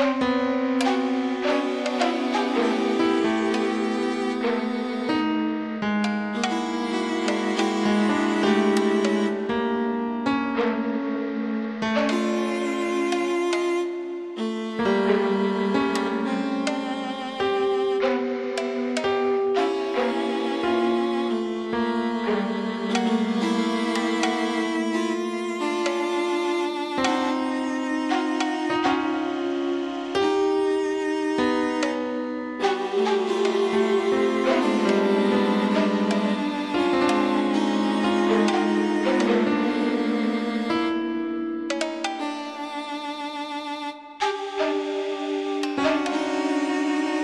Música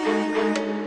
Música